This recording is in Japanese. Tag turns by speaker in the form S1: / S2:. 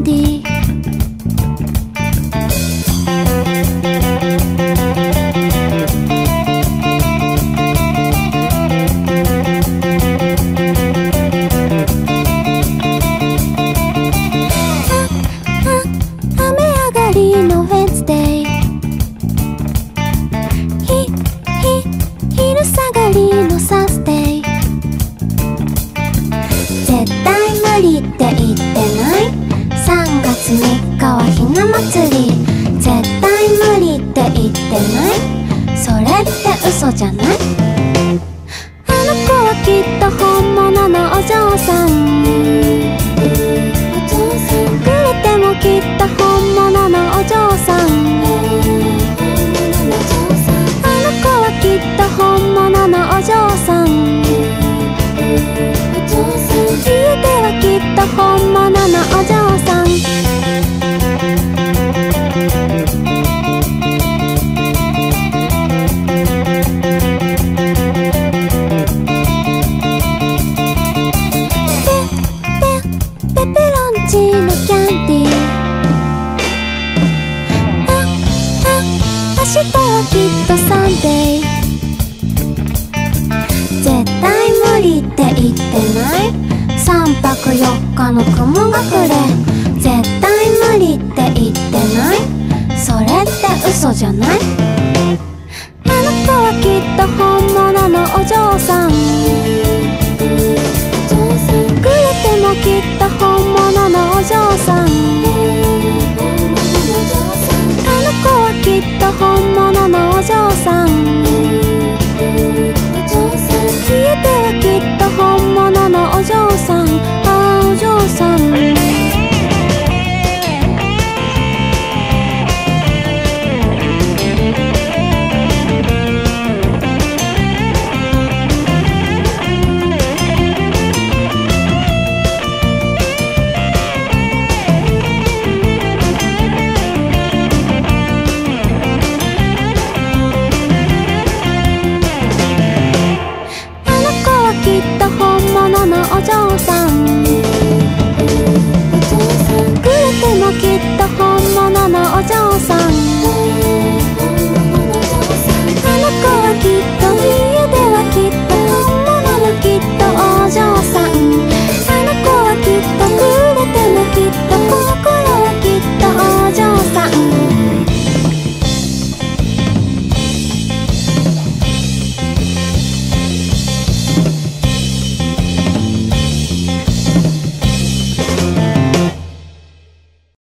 S1: candy. Wednesday ひ、ひ、がりの絶対無理日課はひな祭り絶対無理って言ってない？それって嘘じゃない？あの子はきっと本物のお嬢さんくれてもきっと本物のお嬢さん。4日の雲隠れ絶対無理って言ってない？それって嘘じゃない？